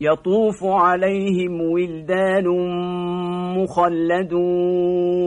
يطوف عليهم ولدان مخلدون.